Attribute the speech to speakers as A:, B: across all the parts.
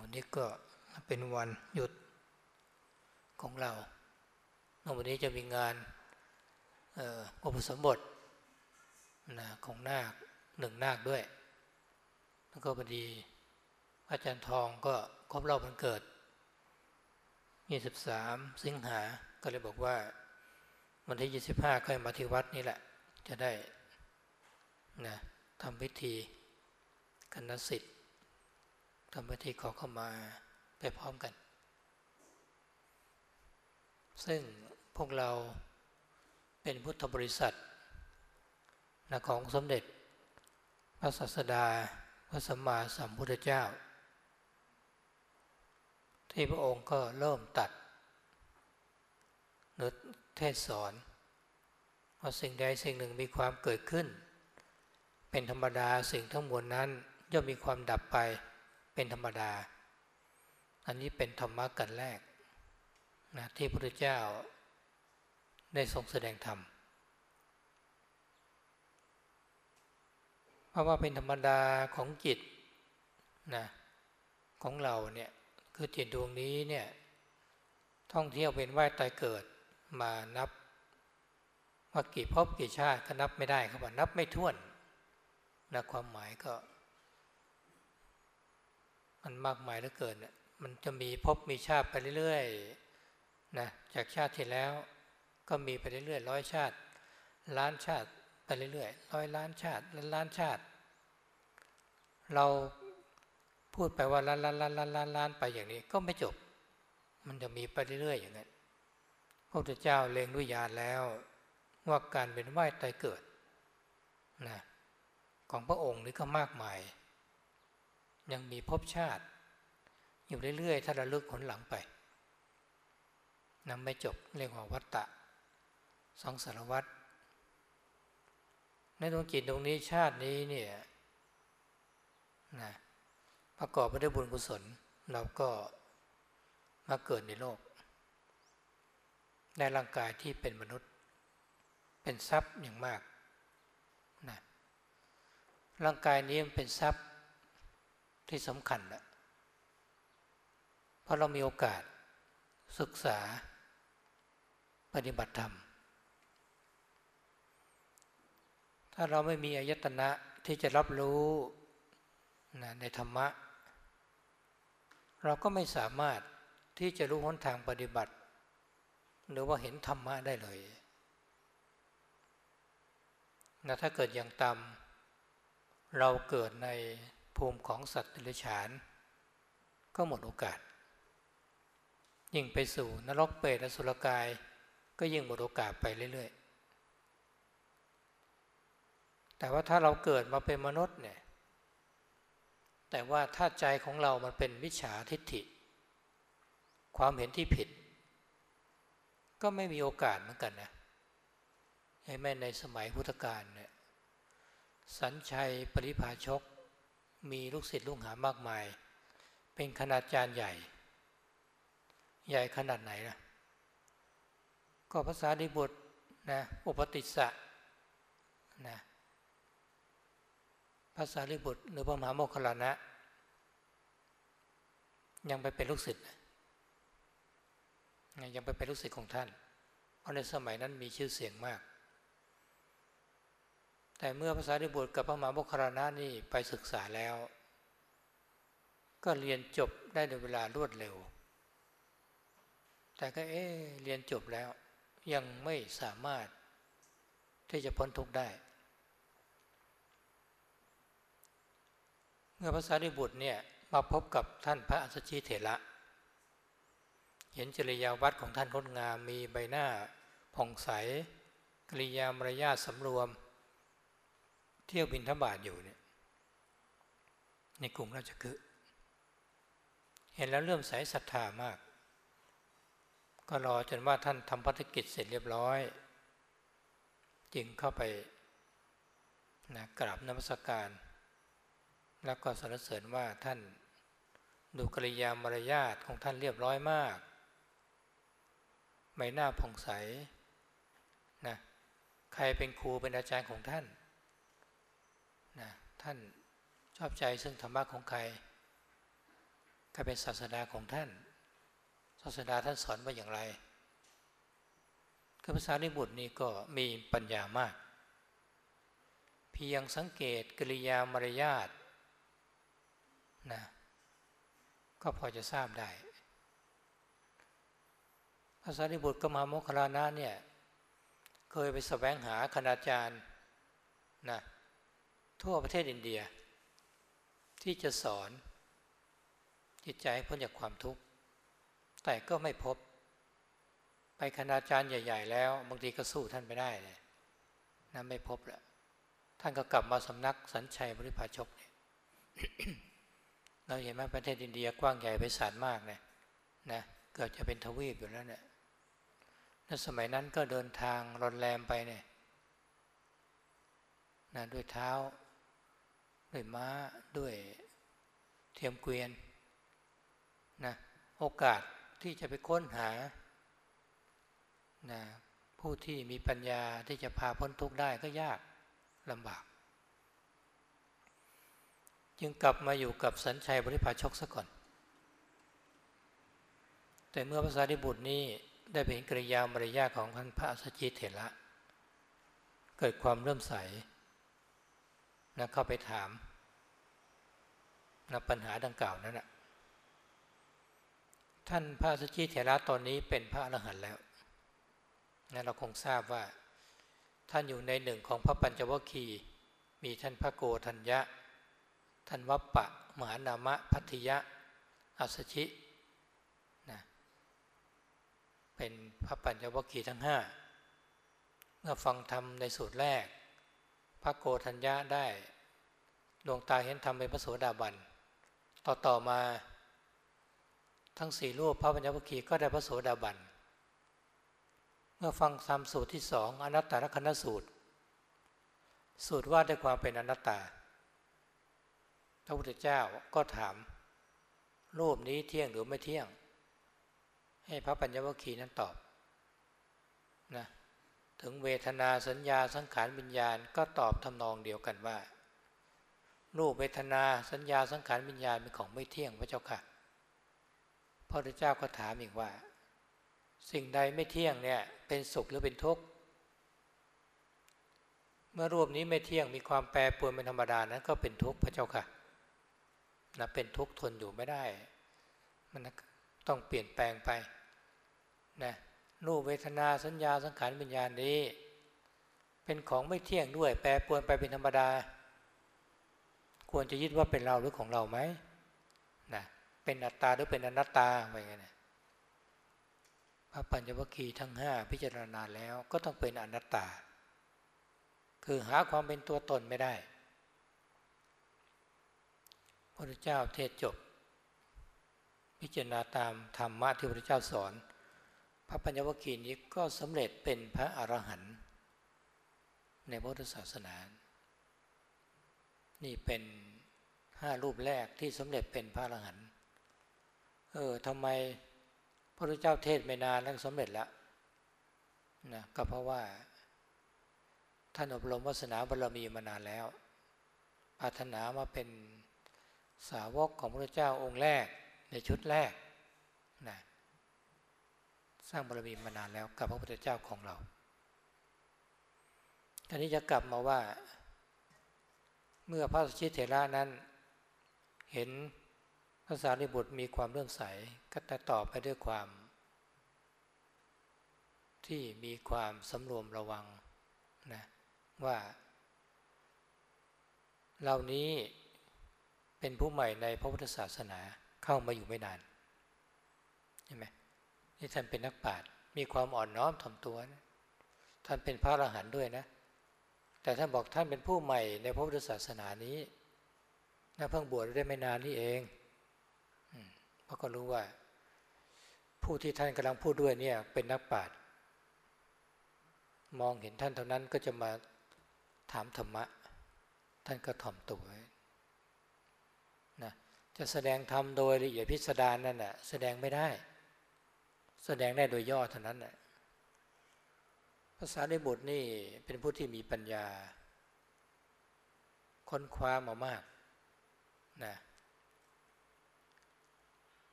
A: วันนี้ก็เป็นวันหยุดของเราวันนี้จะมีงานอุปสมบทนะของนาคหนึ่งนาคด้วย แล้วก็พอดีอาจารย์ทองก็ครบรอบวันเกิด 23 สิงหา ก็เลยบอกว่า วันที่ 25ค่อยมาที่วัดนี่แหละ จะได้นะทำพิธีกันนสิทธิ์ ทำพิขอเข้ามาไปพร้อมกัน ซึ่งพวกเราเป็นพุทธบริษัทนะของสมเด็จ พระศาสดา พระสัมมาสัมพุทธเจ้า ที่พระองค์ก็เริ่มตัดเนื้อเทศสอนว่าสิ่งใดสิ่งหนึ่งมีความเกิดขึ้น เป็นธรรมดาสิ่งทั้งมวลนั้นย่อมมีความดับไป เป็นธรรมดา อันนี้เป็นธรรมะกันแรกนะที่พระพุทธเจ้าได้ทรงแสดงธรรม เพราะว่าเป็นธรรมดาของจิตนะของเราเนี่ยคือจิตดวงนี้เนี่ยท่องเที่ยวเป็นว่ายตายเกิดมานับว่ากี่ภพกี่ชาติก็นับไม่ได้ครับว่านับไม่ถ้วนนะความหมายก็ มันมากมายเหลือเกินมันจะมีภพมีชาติไปเรื่อยๆนะจากชาติที่แล้วก็มีไปเรื่อยๆร้อยชาติ ล้านชาติไปเรื่อยๆร้อยล้านชาติล้านล้านชาติ เราพูดไปว่าล้านล้านล้านล้านล้านล้านไปอย่างนี้ก็ไม่จบ มันจะมีไปเรื่อยๆอย่างนั้นพระพุทธเจ้าเล็งด้วยญาณแล้วว่าการเป็นไหวตายเกิดนะของพระองค์นี่ก็มากมาย ยังมีภพชาติ อยู่เรื่อยๆถ้าระลึกผลหลังไปนำไม่จบเรียกว่าวัตตะสองสารวัตรในดวงจิตตรงนี้ชาตินี้เนี่ยนะประกอบไปด้วยบุญกุศล เราก็มาเกิดในโลก ได้ร่างกายที่เป็นมนุษย์ เป็นทรัพย์อย่างมากนะร่างกายนี้มันเป็นทรัพย์ ที่สำคัญนะเพราะเรามีโอกาสศึกษาปฏิบัติธรรม ถ้าเราไม่มีอายตนะที่จะรับรู้นะในธรรมะ เราก็ไม่สามารถที่จะรู้หนทางปฏิบัติ หรือว่าเห็นธรรมะได้เลยนะถ้าเกิดอย่างต่ำเราเกิดใน ภูมิของสัตว์เดรัจฉาน ก็หมดโอกาส ยิ่งไปสู่นรกเปรตอสุรกาย ก็ยิ่งหมดโอกาสไปเรื่อยๆ แต่ว่าถ้าเราเกิดมาเป็นมนุษย์เนี่ย แต่ว่าถ้าใจของเรามันเป็นวิชาทิฏฐิ ความเห็นที่ผิด ก็ไม่มีโอกาสเหมือนกันนะให้แม่ในสมัยพุทธกาลเนี่ยสัญชัยปริภาชก มีลูกศิษย์ลูกหามากมาย เป็นขนาดจานใหญ่ ใหญ่ขนาดไหนนะก็ภาษาดิบุตรนะอุปติสสะนะพระสารีบุตร หรือพระมหาโมคคลานะ ยังไปเป็นลูกศิษย์ยังไปเป็นลูกศิษย์ของท่าน เพราะในสมัยนั้นมีชื่อเสียงมาก แต่เมื่อพระสารีบุตรกับพระมหาโมคลานะนี่ไปศึกษาแล้ว ก็เรียนจบได้ในเวลารวดเร็ว แต่ก็เอ๊เรียนจบแล้ว ยังไม่สามารถที่จะพ้นทุกข์ได้ เมื่อพระสารีบุตรเนี่ยมาพบกับท่านพระอัสชิเถระเห็นจริยาวัดของท่านงดงามมีใบหน้าผ่องใสกริยามารยาทสำรวม เที่ยวบินทบาทอยู่เนี่ยในกลุ่มราชคือเห็นแล้วเริ่มใสศรัทธามาก ก็รอจนว่าท่านทำภารกิจเสร็จเรียบร้อย จึงเข้าไปนะกราบนมัสการ แล้วก็สรรเสริญว่าท่านดูกริยามารยาทของท่านเรียบร้อยมาก ใบหน้าผ่องใสนะใครเป็นครูเป็นอาจารย์ของท่าน ท่านชอบใจซึ่งธรรมะของใครใครเป็นศาสดาของท่าน ศาสดาท่านสอนว่าอย่างไรคือภาษาลิบุตรนี่ก็มีปัญญามาก เพียงสังเกตกิริยามารยาทนะก็พอจะทราบได้ภาษาลิบุตรก็มาโมคคลานะเนี่ยเคยไปสแสวงหาคณาจารย์นะ ทั่วประเทศอินเดีย ที่จะสอน จิตใจให้พ้นจากความทุกข์ แต่ก็ไม่พบ ไปคณาจารย์ใหญ่ ๆ แล้วบางทีก็สู้ท่านไม่ได้เลยนะไม่พบแล้วท่านก็กลับมาสำนักสัญชัยบริพาชกเนี่ยเราเห็นไหมประเทศอินเดียกว้างใหญ่ไพศาลมากเนี่ยนะเกือบจะเป็นทวีปอยู่แล้วเนี่ยในสมัยนั้นก็เดินทางรอนแรมไปเนี่ยนะด้วยเท้า ด้วยม้าด้วยเทียมเกวียนนะโอกาสที่จะไปค้นหานะผู้ที่มีปัญญาที่จะพาพ้นทุกข์ได้ก็ยากลำบาก จึงกลับมาอยู่กับสัญชัยบริพาชกซะก่อน แต่เมื่อภาษาดิบุตรนี้ได้เป็นกริยามารยาของท่านพระสัจจิเถระเกิดความเริ่มใสนะเข้าไปถาม นะปัญหาดังกล่าวนั้นนะท่านพระสัจจิเถระตอนนี้เป็นพระอรหันต์แล้วนะเราคงทราบว่าท่านอยู่ในหนึ่งของพระปัญจวัคคีย์มีท่านพระโกธัญญะ ท่านวัปปะมหานามะพัทยะอัสชิเป็นพระปัญจวัคคีย์ทั้งห้าเมื่อฟังธรรมในสูตรแรก พระโกธัญญาได้ดวงตาเห็นธรรมเป็นพระโสดาบัน ต่อต่อมาทั้งสี่รูปพระปัญจวัคคีย์ก็ได้พระโสดาบัน เมื่อฟังธรรมสูตรที่สองอนัตตลกนสูตร สูตรว่าด้วยความเป็นอนัตตา พระพุทธเจ้าก็ถาม รูปนี้เที่ยงหรือไม่เที่ยง ให้พระปัญญวคีนั้นตอบนะถึงเวทนาสัญญาสังขารวิญญาณก็ตอบทำนองเดียวกันว่า รูปเวทนา สัญญาสังขารวิญญาณเป็นของไม่เที่ยงพระเจ้าค่ะพระพุทธเจ้าก็ถามอีกว่า สิ่งใดไม่เที่ยงเนี่ยเป็นสุขหรือเป็นทุกข์เมื่อรูปนี้ไม่เที่ยงมีความแปรปรวนเป็นธรรมดานั้นก็เป็นทุกข์พระเจ้าค่ะนะเป็นทุกข์ทนอยู่ไม่ได้ มันต้องเปลี่ยนแปลงไปนะรูปเวทนาสัญญาสังขารวิญญาณนี้ เป็นของไม่เที่ยงด้วย แปรปรวนไปเป็นธรรมดา ควรจะยึดว่าเป็นเราหรือของเราไหมนะเป็นอัตตาหรือเป็นอนัตตาอะไรเงี้ยพระปัญจวัคคีย์ทั้งห้าพิจารณาแล้วก็ต้องเป็นอนัตตา คือหาความเป็นตัวตนไม่ได้พระเจ้าเทศจบ พิจารณาตามธรรมะที่พระเจ้าสอน พระปัญญวคีนี้ก็สำเร็จเป็นพระอรหันต์ในพุทธศาสนา นี่เป็นห้ารูปแรกที่สำเร็จเป็นพระอรหันต์เออทำไมพระพุทธเจ้าเทศไม่นานแล้วสำเร็จแล้วนะก็เพราะว่า ท่านอบรมวาสนาบารมีมานานแล้วปรารถนามาเป็นสาวกของพระเจ้าองค์แรกในชุดแรกนะสร้างบารมีมานานแล้วกับพระพุทธเจ้าของเราอันนี้จะกลับมาว่า เมื่อพระชิตเถระนั้น เห็นภาษาลิบุตรมีความเลื่อมใสก็จะตอบไปด้วยความ ที่มีความสำรวมระวังนะว่าเหล่านี้เป็นผู้ใหม่ในพระพุทธศาสนาเข้ามาอยู่ไม่นานใช่ไหมนี่ท่านเป็นนักปราชญ์มีความอ่อนน้อมถ่อมตัวนะท่านเป็นพระอรหันต์ด้วยนะ แต่ท่านบอกท่านเป็นผู้ใหม่ในพระพุทธศาสนานี้นะเพิ่งบวชได้ไม่นานนี่เองเพราะก็รู้ว่า ผู้ที่ท่านกำลังพูดด้วยเนี่ย เป็นนักปราชญ์มองเห็นท่านเท่านั้นก็จะมาถามธรรมะ ท่านก็ถ่อมตัวนะจะแสดงธรรมโดยละเอียดพิสดารนั่นแหะแสดงไม่ได้ แสดงได้โดยย่อเท่านั้นแหละ ภาษาในบทนี่เป็นผู้ที่มีปัญญา ค้นคว้ามามากนะ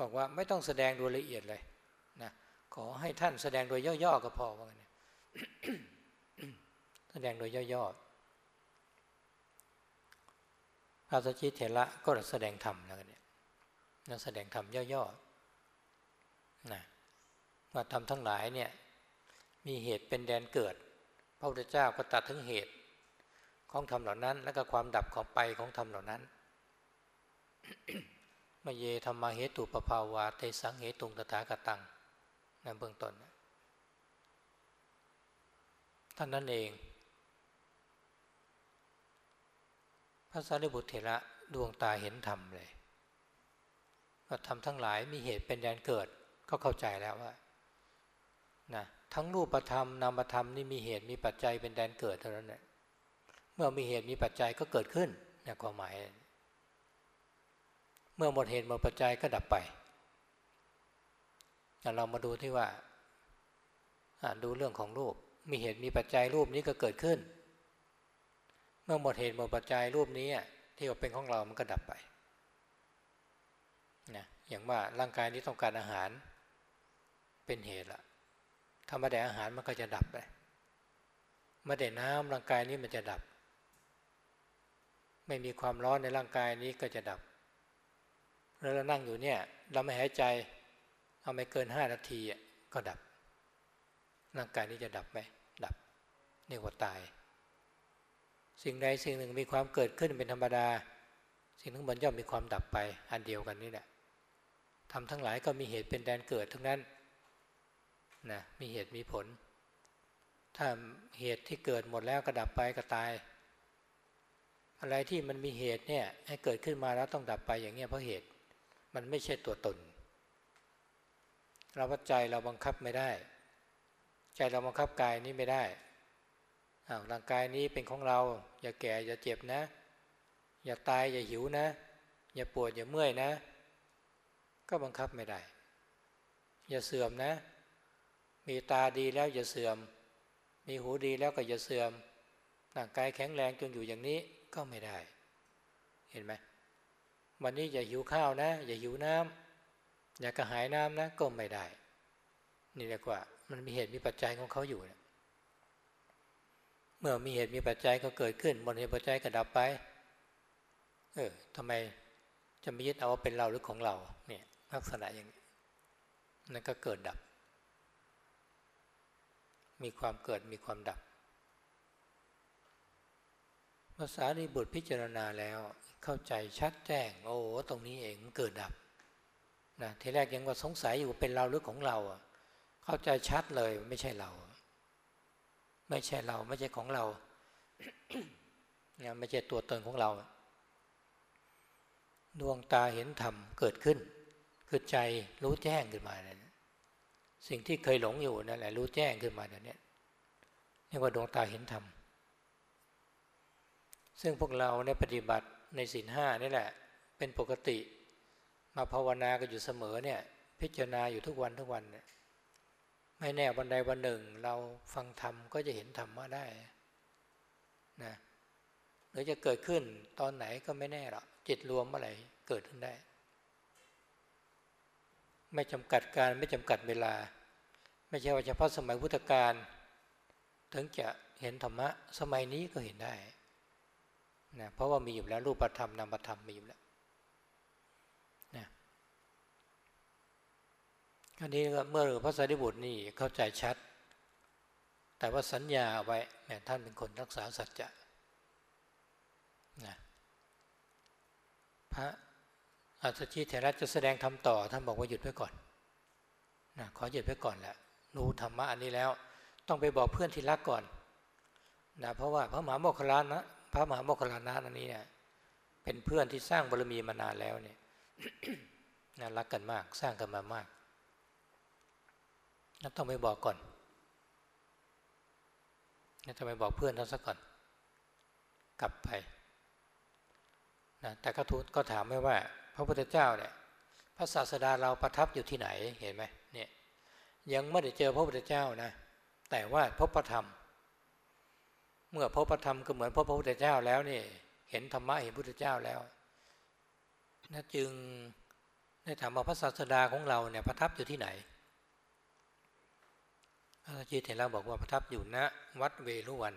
A: บอกว่าไม่ต้องแสดงโดยละเอียดเลยนะขอให้ท่านแสดงโดยย่อๆก็พอว่างั้นแสดงโดยย่อๆพระสัจจิเถระก็แสดงธรรมแล้วกันเนี่ยแสดงธรรมย่อๆนะว่าธรรมทั้งหลายเนี่ย มีเหตุเป็นแดนเกิด พระพุทธเจ้าก็ตัดถึงเหตุของธรรมเหล่านั้น และก็ความดับของไปของธรรมเหล่านั้นมเยธรรมาเหตุปภาวาเตสังเหตุงตถาคตังนั่นเบื้องต้นท่านนั้นเอง พระสารีบุตรเถระดวงตาเห็นธรรมเลยว่าธรรมทั้งหลายมีเหตุเป็นแดนเกิดก็เข้าใจแล้วว่านะ ทั้งรูปธรรมนามธรรมนี่มีเหตุมีปัจจัยเป็นแดนเกิดเท่านั้นแหละเมื่อมีเหตุมีปัจจัยก็เกิดขึ้นในความหมาย เมื่อหมดเหตุหมดปัจจัยก็ดับไปเรามาดูที่ว่าดูเรื่องของรูป มีเหตุมีปัจจัยรูปนี้ก็เกิดขึ้น เมื่อหมดเหตุหมดปัจจัยรูปนี้ที่ว่าเป็นของเรามันก็ดับไปนะอย่างว่าร่างกายนี้ต้องการอาหารเป็นเหตุละ ถ้าไม่ได้อาหารมันก็จะดับไปไม่ได้น้ำร่างกายนี้มันจะดับ ไม่มีความร้อนในร่างกายนี้ก็จะดับ แล้วเรานั่งอยู่เนี่ย เราไม่หายใจเอาไม่เกินห้านาทีก็ดับ ร่างกายนี้จะดับไหมดับเรียกว่าตาย สิ่งใดสิ่งหนึ่งมีความเกิดขึ้นเป็นธรรมดา สิ่งนั้นมันย่อมมีความดับไป อันเดียวกันนี่แหละทำทั้งหลายก็มีเหตุเป็นแดนเกิดทั้งนั้น นะมีเหตุมีผล ถ้าเหตุที่เกิดหมดแล้วก็ดับไปก็ตาย อะไรที่มันมีเหตุเนี่ยให้เกิดขึ้นมาแล้วต้องดับไปอย่างเงี้ยเพราะเหตุมันไม่ใช่ตัวตน เราวัดใจเราบังคับไม่ได้ ใจเราบังคับกายนี้ไม่ได้อ้าวร่างกายนี้เป็นของเรา อย่าแก่อย่าเจ็บนะ อย่าตายอย่าหิวนะ อย่าปวดอย่าเมื่อยนะ ก็บังคับไม่ได้ อย่าเสื่อมนะ มีตาดีแล้วอย่าเสื่อม มีหูดีแล้วก็อย่าเสื่อมร่างกายแข็งแรงจนอยู่อย่างนี้ก็ไม่ได้ เห็นไหมวันนี้อย่าหิวข้าวนะ อย่าหิวน้ำอย่ากระหายน้ำนะก็ไม่ได้ นี่เรียกว่า มันมีเหตุมีปัจจัยของเขาอยู่นะเมื่อมีเหตุมีปัจจัยก็เกิดขึ้นบนเหตุปัจจัยก็ดับไป เออทำไมจะไม่ยึดเอาเป็นเราหรือของเรา เนี่ยลักษณะอย่างนี้นั่นก็เกิดดับ มีความเกิดมีความดับภาษารีบุตรพิจารณาแล้วเข้าใจชัดแจ้ง โอ้ตรงนี้เองเกิดดับนะทีแรกยังว่าสงสัยอยู่เป็นเราหรือของเราเข้าใจชัดเลยไม่ใช่เรา ไม่ใช่เราไม่ใช่ของเราไม่ใช่ตัวตนของเรา ดวงตาเห็นธรรมเกิดขึ้นคือใจรู้แจ้งขึ้นมาเนี่ย สิ่งที่เคยหลงอยู่นั่นแหละรู้แจ้งขึ้นมาเนี่ยวนี้เรียกว่าดวงตาเห็นธรรมซึ่งพวกเราในปฏิบัติในศีลห้านี่แหละ เป็นปกติ มาภาวนากันอยู่เสมอเนี่ย พิจารณาอยู่ทุกวันทุกวันเนี่ยไม่แน่วันใดวันหนึ่ง เราฟังธรรมก็จะเห็นธรรมมาได้นะหรือจะเกิดขึ้นตอนไหนก็ไม่แน่หรอกจิตรวมเมื่อไหร่เกิดขึ้นได้ ไม่จำกัดการไม่จำกัดเวลา ไม่ใช่ว่าเฉพาะสมัยพุทธกาลถึงจะเห็นธรรมะสมัยนี้ก็เห็นได้นะเพราะว่ามีอยู่แล้วรูปธรรมนามธรรมมีอยู่แล้วนะอันนี้เมื่อพระสารีบุตรนี่เข้าใจชัด แต่ว่าสัญญาไว้แม้ท่านเป็นคนรักษาสัจจะนะพระ อาสชีเถระจะแสดงธรรมต่อ ท่านบอกว่าหยุดไว้ก่อนนะขอหยุดไว้ก่อนแหละรู้ธรรมะอันนี้แล้ว ต้องไปบอกเพื่อนที่รักก่อนนะเพราะว่าพระมหาโมคคลานะพระมหาโมคคลานะนันนี้เนี่ยเป็นเพื่อนที่สร้างบารมีมานานแล้วเนี่ยน่ารักกันมากสร้างกันมามากน่าต้องไปบอกก่อนน่าจะไปบอกเพื่อนท่านซะก่อน กลับไปนะแต่ก็ทูก็ถามไม่ว่า พระพุทธเจ้าเนี่ยพระศาสดาเราประทับอยู่ที่ไหนเห็นไหมเนี่ยยังไม่ได้เจอพระพุทธเจ้านะ แต่ว่าพบพระธรรม เมื่อพบพระธรรมก็เหมือนพบพระพุทธเจ้าแล้วนี่เห็นธรรมะเห็นพุทธเจ้าแล้วนะจึงได้ถามว่าพระศาสดาของเราเนี่ยประทับอยู่ที่ไหนพระจีเถระบอกว่าประทับอยู่ณวัดเวรุวัน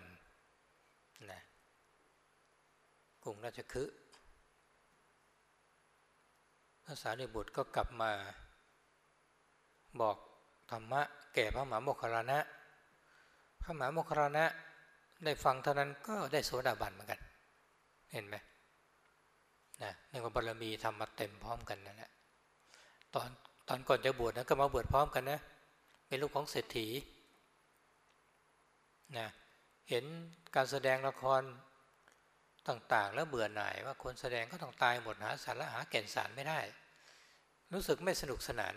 A: นะกรุงราชคฤห์ พระสารีบุตรก็กลับมา บอกธรรมะแก่พระมหาโมคคารณะพระมหาโมคคารณะได้ฟังเท่านั้นก็ได้โสดาบันเหมือนกัน เห็นไหมนะในว่าบารมีทำมาเต็มพร้อมกันนั่นแหละตอนตอนก่อนจะบวชนะก็มาบวชพร้อมกันนะเป็นลูกของเศรษฐีนะเห็นการแสดงละคร ต่างๆ แล้วเบื่อหน่ายว่าคนแสดงก็ต้องตายหมดหาสาระหาแก่นสารไม่ได้ รู้สึกไม่สนุกสนาน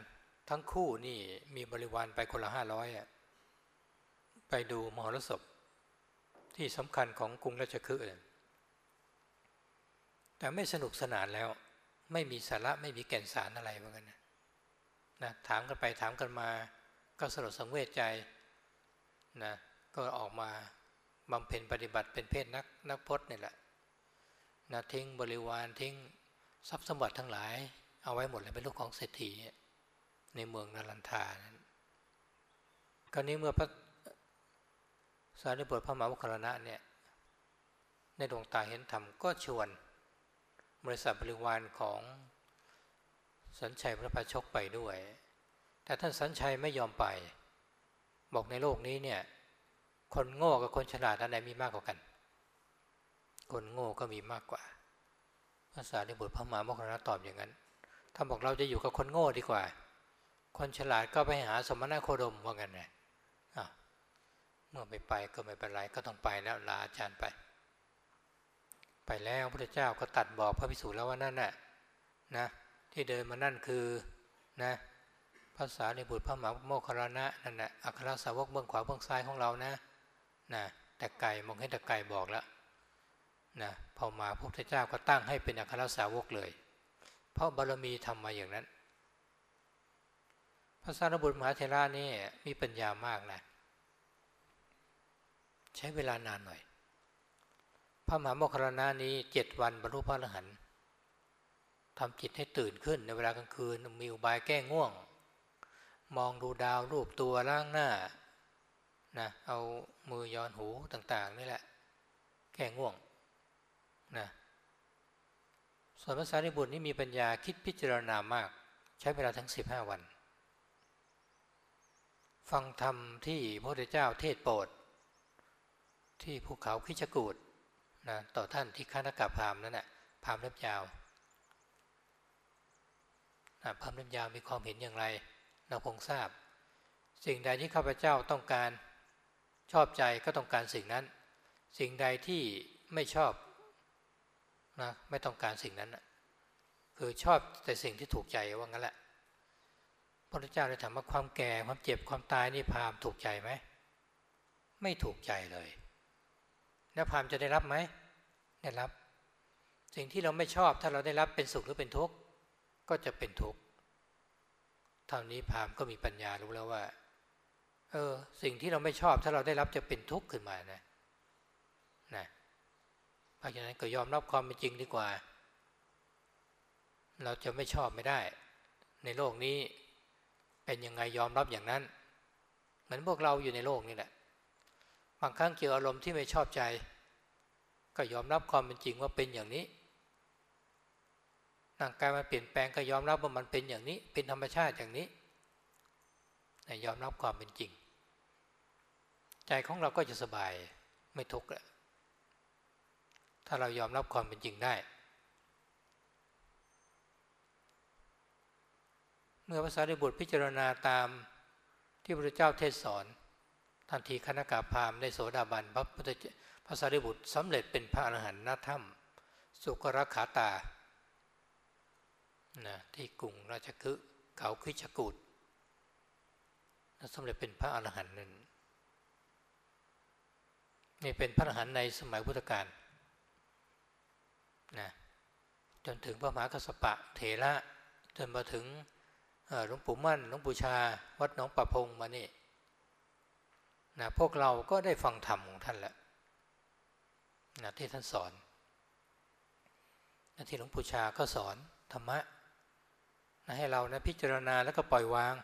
A: ทั้งคู่นี่มีบริวารไปคนละห้าร้อยอะไปดูมหรสพที่สำคัญของกรุงราชคฤห์แต่ไม่สนุกสนานแล้ว ไม่มีสาระไม่มีแก่นสารอะไรเหมือนกันนะนะถามกันไปถามกันมา ก็สลดสังเวชใจนะก็ออกมาบำเพ็ญปฏิบัติเป็นเพศนักนักพจน์นี่แหละ นะทิ้งบริวารทิ้งทรัพย์สมบัติทั้งหลาย เอาไว้หมดเลยเป็นลูกของเศรษฐีในเมืองนารันทานั้นคราวนี้เมื่อพระสารีบุตรพระมหาวุคลนะเนี่ยในดวงตาเห็นธรรมก็ชวนบริษัทบริวารของสัญชัยพระพาชกไปด้วย แต่ท่านสัญชัยไม่ยอมไป บอกในโลกนี้เนี่ย คนโง่กับคนฉลาดอันไหนมีมากกว่ากัน คนโง่ก็มีมากกว่าภาษาในบทพระมหาโมคคลนะตอบอย่างนั้นท่านบอกเราจะอยู่กับคนโง่ดีกว่า คนฉลาดก็ไปหาสมณะโคดมว่างั้นไงเมื่อไม่ไปก็ไม่เป็นไรก็ต้องไปแล้วลาอาจารย์ไป ไปแล้วพระเจ้าก็ตัดบอกพระพิสูจน์แล้วว่านั่นน่ะนะ ที่เดินมานั่นคือนะภาษาในบุตรพระมหาโมคคารณะนั่นแหละอัครสาวกเบื้องขวาเบื้องซ้ายของเรานะนะแต่ไก่มองให้แต่ไก่บอกแล้ว นะพอมาพระพุทธเจ้าก็ตั้งให้เป็นอัครสาวกเลย เพราะบารมีทำมาอย่างนั้น พระสารบุตรมหาเทรานี่มีปัญญามากนะใช้เวลานานหน่อย พระมหาโมคคลานะนี้เจ็ดวันบรรลุพระอรหันต์ทำจิตให้ตื่นขึ้นในเวลากลางคืนมีอุบายแก้ง่วง มองดูดาวรูปตัวล่างหน้านะเอามือย้อนหูต่าง ๆ นี่แหละ แก้ง่วง นะส่วนภาษาริบุตรนี่มีปัญญาคิดพิจารณามาก ใช้เวลาทั้ง 15 วัน ฟังธรรมที่พระพุทธเจ้าเทศโปรดที่ภูเขาคิจกูดนะต่อท่านที่คานกาพามนั่นแหละพามเล็บยาวนะพามเล็บยาวมีความเห็นอย่างไร เราคงทราบ สิ่งใดที่ข้าพเจ้าต้องการชอบใจก็ต้องการสิ่งนั้น สิ่งใดที่ไม่ชอบ นะไม่ต้องการสิ่งนั้นคือชอบแต่สิ่งที่ถูกใจว่างั้นแหละพระพุทธเจ้าเลยถามว่าความแก่ความเจ็บความตายนี่พามถูกใจไหมไม่ถูกใจเลยแล้วพามจะได้รับไหมได้รับ สิ่งที่เราไม่ชอบถ้าเราได้รับเป็นสุขหรือเป็นทุกข์ก็จะเป็นทุกข์เท่านี้พามก็มีปัญญารู้แล้วว่า เออ สิ่งที่เราไม่ชอบถ้าเราได้รับจะเป็นทุกข์ขึ้นมานะนะ เพราะฉะนั้นก็ยอมรับความเป็นจริงดีกว่า เราจะไม่ชอบไม่ได้ ในโลกนี้เป็นยังไงยอมรับอย่างนั้น เหมือนพวกเราอยู่ในโลกนี่แหละ บางครั้งเกี่ยวอารมณ์ที่ไม่ชอบใจ ก็ยอมรับความเป็นจริงว่าเป็นอย่างนี้ร่างกายมันเปลี่ยนแปลงก็ยอมรับว่ามันเป็นอย่างนี้ เป็นธรรมชาติอย่างนี้ยอมรับความเป็นจริง ใจของเราก็จะสบายไม่ทุกข์แล้ว ถ้าเรายอมรับความเป็นจริงได้ เมื่อภาษาดิบุตรพิจารณาตามที่พระเจ้าเทศสอน ทันทีคณะกาพามได้โสดาบันพระพุทธภาษาดิบุตรสำเร็จเป็นพระอรหันต์ณถ้ำสุกรขาตานะที่กรุงราชคฤห์เขาคิชกูดสำเร็จเป็นพระอรหันต์นั่นนี่เป็นพระอรหันต์ในสมัยพุทธกาล นะจนถึงพระมหากัสปะเถระจนมาถึงหลวงปู่มั่นหลวงปู่ชา วัดหนองประพงมานี่นะพวกเราก็ได้ฟังธรรมของท่านแล้วนะที่ท่านสอนนะที่หลวงปู่ชาก็สอนธรรมะนะให้เรานะพิจารณาแล้วก็ปล่อยวาง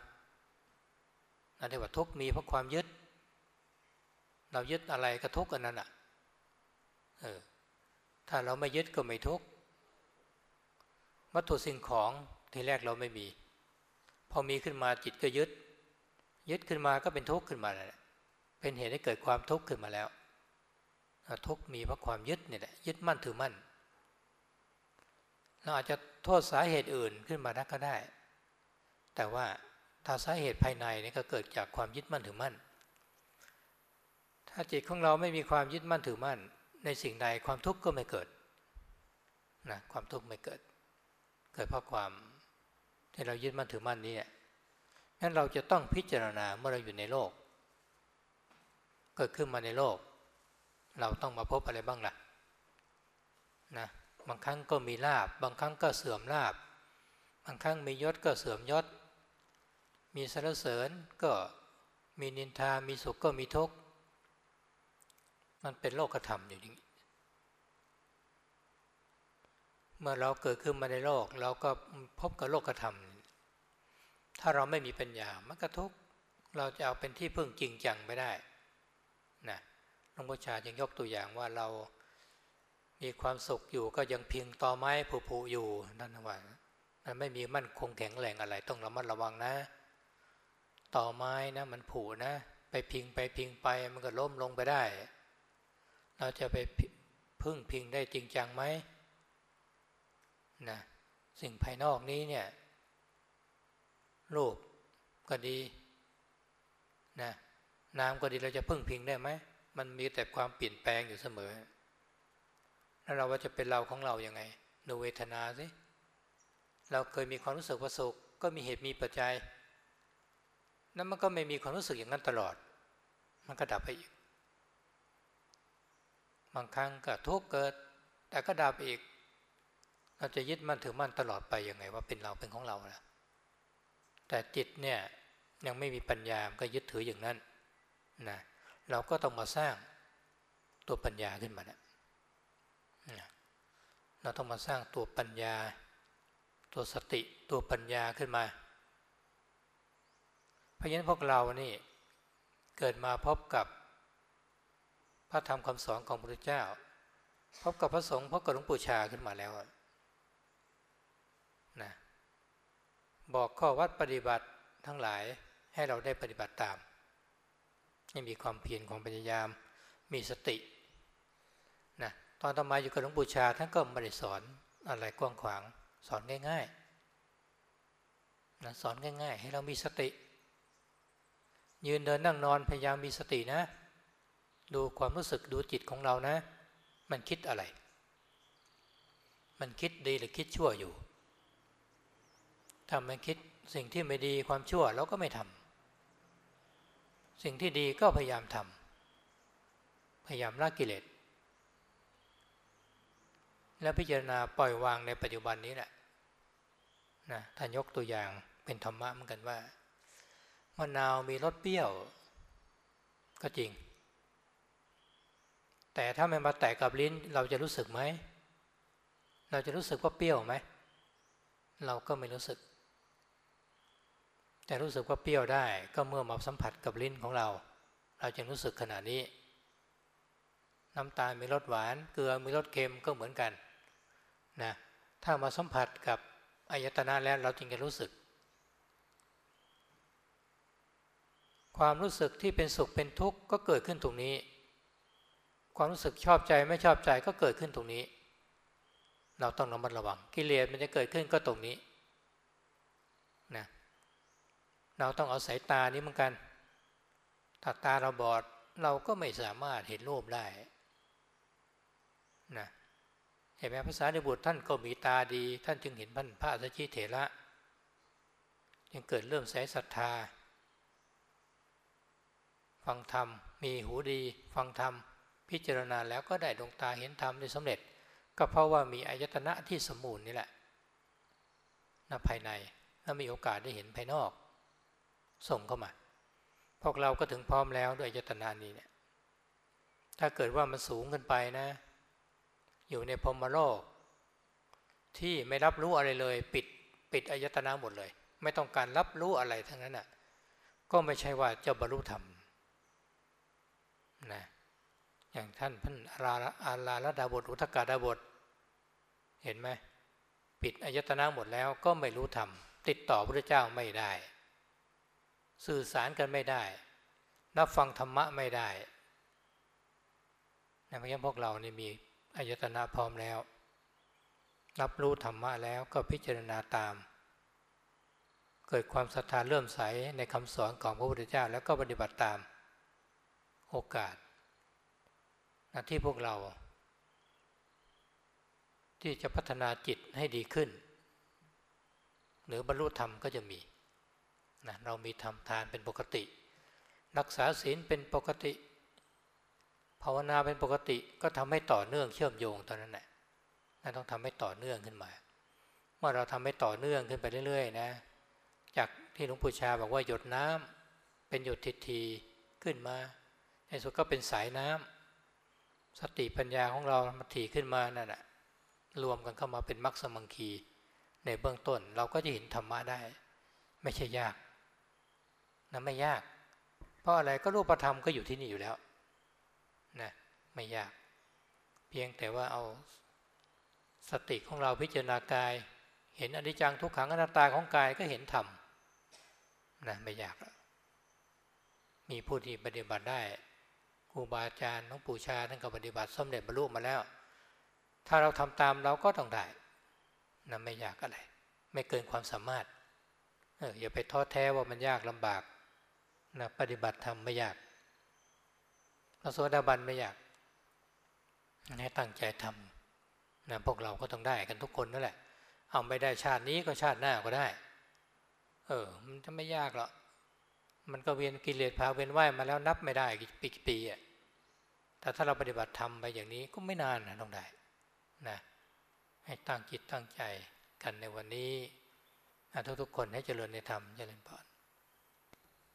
A: นะเรียกว่าทุกมีเพราะความยึด เรายึดอะไรก็ทุกอันนั้นอะเออ ถ้าเราไม่ยึดก็ไม่ทุกข์วัตถุสิ่งของทีแรกเราไม่มี พอมีขึ้นมาจิตก็ยึด ยึดขึ้นมาก็เป็นทุกข์ขึ้นมาแล้วเป็นเหตุให้เกิดความทุกข์ขึ้นมาแล้ว ทุกข์มีเพราะความยึดนี่แหละยึดมั่นถือมั่นเราอาจจะโทษสาเหตุอื่นขึ้นมาได้ก็ได้ แต่ว่าถ้าสาเหตุภายในนี่ก็เกิดจากความยึดมั่นถือมั่น ถ้าจิตของเราไม่มีความยึดมั่นถือมั่น ในสิ่งใดความทุกข์ก็ไม่เกิดนะความทุกข์ไม่เกิด เกิดเพราะความที่เรายึดมั่นถือมั่นนี้นั้นเราจะต้องพิจารณาเมื่อเราอยู่ในโลก เกิดขึ้นมาในโลก เราต้องมาพบอะไรบ้างล่ะนะบางครั้งก็มีลาบบางครั้งก็เสื่อมลาบบางครั้งมียศก็เสื่อมยศ มีสรรเสริญก็มีนินทา มีสุขก็มีทุกข์ มันเป็นโลกธรรมอยู่นี้เมื่อเราเกิดขึ้นมาในโลก เราก็พบกับโลกธรรม ถ้าเราไม่มีปัญญา มันก็ทุกเราจะเอาเป็นที่พึ่งจริงจังไม่ได้นะหลวงพ่อชาจึงยกตัวอย่างว่าเรามีความสุขอยู่ก็ยังพิงต่อไม้ผุๆอยู่นั่นว่ามันไม่มีมั่นคงแข็งแรงอะไร ต้องระมัดระวังนะ ต่อไม้นะ มันผุนะ ไปพิงไปพิงไปมันก็ล้มลงไปได้ เราจะไปพึ่งพิงได้จริงจังไหมนะสิ่งภายนอกนี้เนี่ยรูปก็ดีนะน้ำก็ดีเราจะพึ่งพิงได้ไหมมันมีแต่ความเปลี่ยนแปลงอยู่เสมอ แล้วเราว่าจะเป็นเราของเราอยัางไงดูเวทนาสิเราเคยมีความรู้สึกว่าสุขก็มีเหตุมีปัจจัยนั้นมันก็ไม่มีความรู้สึกอย่างนั้นตลอด มันก็ดับไปอีก บางครั้งก็ทุกข์เกิด แต่ก็ดับอีก เราจะยึดมั่นถือมั่นตลอดไปยังไง ว่าเป็นเราเป็นของเราละแต่จิตเนี่ยยังไม่มีปัญญาก็ยึดถืออย่างนั้นนะเราก็ต้องมาสร้างตัวปัญญาขึ้นมาเนะเราต้องมาสร้างตัวปัญญา ตัวสติตัวปัญญาขึ้นมา เพราะฉะนั้นพวกเรานี่เกิดมาพบกับ ระธรรมคำสอนของพระพุทธเจ้า พบกับพระสงฆ์พบกับหลวงปู่ชาขึ้นมาแล้วนะบอกข้อวัดปฏิบัติทั้งหลายให้เราได้ปฏิบัติตามให้มีความเพียรของพยายามมีสตินะตอนต่อมาอยู่กับหลวงปู่ชาท่านก็ไม่ได้สอนอะไรกว้างขวางสอนง่ายๆนะสอนง่าย ๆ ให้เรามีสติ ยืนเดินนั่งนอนพยายามมีสตินะ ดูความรู้สึกดูจิตของเรานะ มันคิดอะไร มันคิดดีหรือคิดชั่วอยู่ถ้ามันคิดสิ่งที่ไม่ดีความชั่วเราก็ไม่ทำสิ่งที่ดีก็พยายามทำพยายามละกิเลสแล้วพิจารณาปล่อยวางในปัจจุบันนี้แหละนะท่านยกตัวอย่างเป็นธรรมะเหมือนกันว่ามะนาวมีรสเปรี้ยว ก็จริง แต่ถ้ามันมาแตกกับลิ้นเราจะรู้สึกไหม เราจะรู้สึกว่าเปรี้ยวไหม เราก็ไม่รู้สึก แต่รู้สึกว่าเปรี้ยวได้ก็เมื่อมาสัมผัสกับลิ้นของเรา เราจะรู้สึกขนาดนี้ น้ำตาลมีรสหวาน เกลือมีรสเค็มก็เหมือนกันนะถ้ามาสัมผัสกับอายตนะแล้วเราจึงจะรู้สึก ความรู้สึกที่เป็นสุขเป็นทุกข์ก็เกิดขึ้นตรงนี้ ความรู้สึกชอบใจไม่ชอบใจก็เกิดขึ้นตรงนี้ เราต้องระมัดระวัง กิเลสมันจะเกิดขึ้นก็ตรงนี้นะเราต้องเอาสายตานี้เหมือนกันถ้าตาเราบอดเราก็ไม่สามารถเห็นรูปได้นะเห็นไหมภาษาในบุตรท่านก็มีตาดี ท่านจึงเห็นพันพระสัชิเถระจึงเกิดเริ่มใส่ศรัทธา ฟังธรรม มีหูดี ฟังธรรม พิจารณาแล้วก็ได้ดวงตาเห็นธรรมได้สำเร็จ ก็เพราะว่ามีอายตนะที่สมบูรณ์นี่แหละนภายในแล้วมีโอกาสได้เห็นภายนอก ส่งเข้ามา พวกเราก็ถึงพร้อมแล้วด้วยอายตนะนี้เนี่ยถ้าเกิดว่ามันสูงขึ้นไปนะ อยู่ในพรมโลก ที่ไม่รับรู้อะไรเลย ปิดปิดอายตนะหมดเลย ไม่ต้องการรับรู้อะไรทั้งนั้นน่ะก็ไม่ใช่ว่าจะบรรลุธรรมนะ อย่างท่านพันอาราอาลาลดาบทอุทกาดาบท เห็นไหมปิดอายตนะหมดแล้วก็ไม่รู้ธรรมติดต่อพระเจ้าไม่ได้ สื่อสารกันไม่ได้ รับฟังธรรมะไม่ได้นะเพราะฉะนั้นพวกเรานี่มีอายตนะพร้อมแล้ว รับรู้ธรรมะแล้วก็พิจารณาตาม เกิดความศรัทธาเลื่อมใสในคำสอนของพระพุทธเจ้าแล้วก็ปฏิบัติตามโอกาส นะที่พวกเรา ที่จะพัฒนาจิตให้ดีขึ้น หรือบรรลุธรรมก็จะมีนะเรามีทำทานเป็นปกติ รักษาศีลเป็นปกติ ภาวนาเป็นปกติก็ทำให้ต่อเนื่องเชื่อมโยงตอนนั้นแหละนั่นต้องทำให้ต่อเนื่องขึ้นมา เมื่อเราทำให้ต่อเนื่องขึ้นไปเรื่อยๆ นะ จากที่หลวงปู่ชาบอกว่าหยดน้ำเป็นหยดทิทีขึ้นมาในสุดก็เป็นสายน้ำ สติปัญญาของเรามาถี่ขึ้นมานั่นแหละรวมกันเข้ามาเป็นมรรคสมังคี ในเบื้องต้นเราก็จะเห็นธรรมะได้ ไม่ใช่ยากนะไม่ยาก เพราะอะไรก็รูปธรรมก็อยู่ที่นี่อยู่แล้วนะไม่ยาก เพียงแต่ว่าเอาสติของเราพิจารณากาย เห็นอนิจจังทุกขังอนัตตาของกายก็เห็นธรรมนะไม่ยาก มีผู้ที่ปฏิบัติได้ รูบาอาจารย์น้องปู่ชาท่านก็ปฏิบัติสมเด็จบรรลุมาแล้ว ถ้าเราทำตามเราก็ต้องได้นะไม่ยากอะไร ไม่เกินความสามารถเอออย่าไปท้อแท้ว่ามันยากลำบากนะปฏิบัติธรรมไม่ยากพระโสดาบันไม่ยากให้ตั้งใจทำนะพวกเราก็ต้องได้กันทุกคนนั่นแหละ เอาไม่ได้ชาตินี้ก็ชาติหน้าก็ได้ เออ มันจะไม่ยากหรอกมันก็เวียนกิเลสพาเวียนไหวมาแล้วนับไม่ได้ปีกี่ปีอะ แต่ถ้าเราปฏิบัติธรรมไปอย่างนี้ก็ไม่นานนะต้องได้นะให้ตั้งจิตตั้งใจกันในวันนี้ทุกๆคนให้เจริญในธรรมเจริญพร